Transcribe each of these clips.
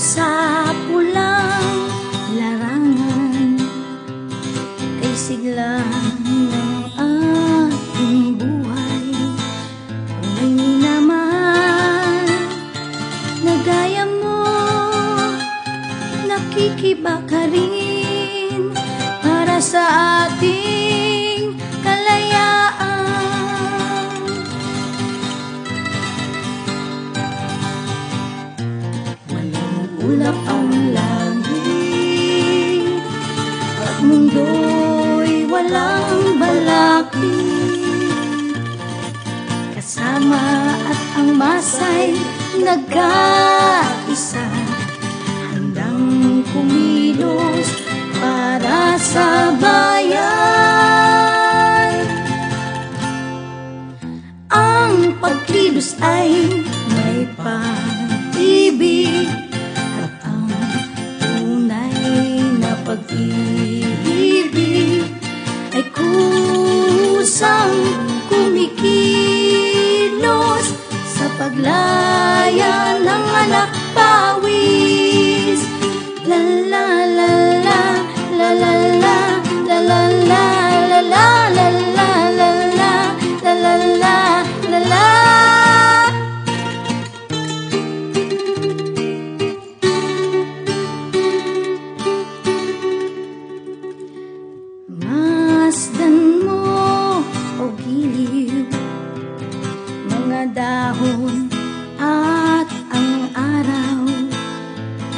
Sa pulang larangan Kay sigla ng ating buhay. Kung may minamahal na gaya mo Nakikiba ka rin para sa ating balakid Kasama at ang masay nagkaisa Handang kumilos para sa bayan. Ang pagkilos ay may pag-ibig At ang tunay na pag-ibig bayan ng anak pawis. La la la la la la la.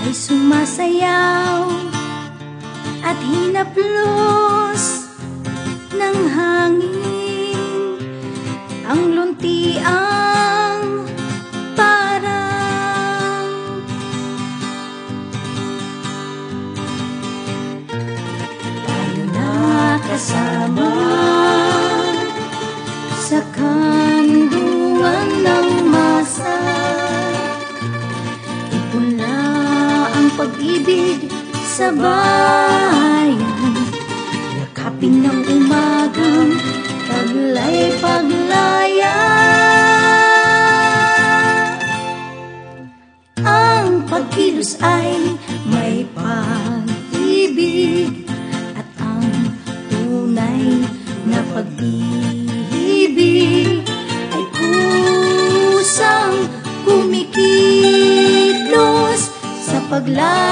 Ay sumasayaw at hinaplos ng hangin pag-ibig sa bayan. Yakapin ng umagang paglay-paglaya. Ang pagkilos ay may pag-ibig at ang tunay na pag-ibig ay kusang kumikilos sa paglaya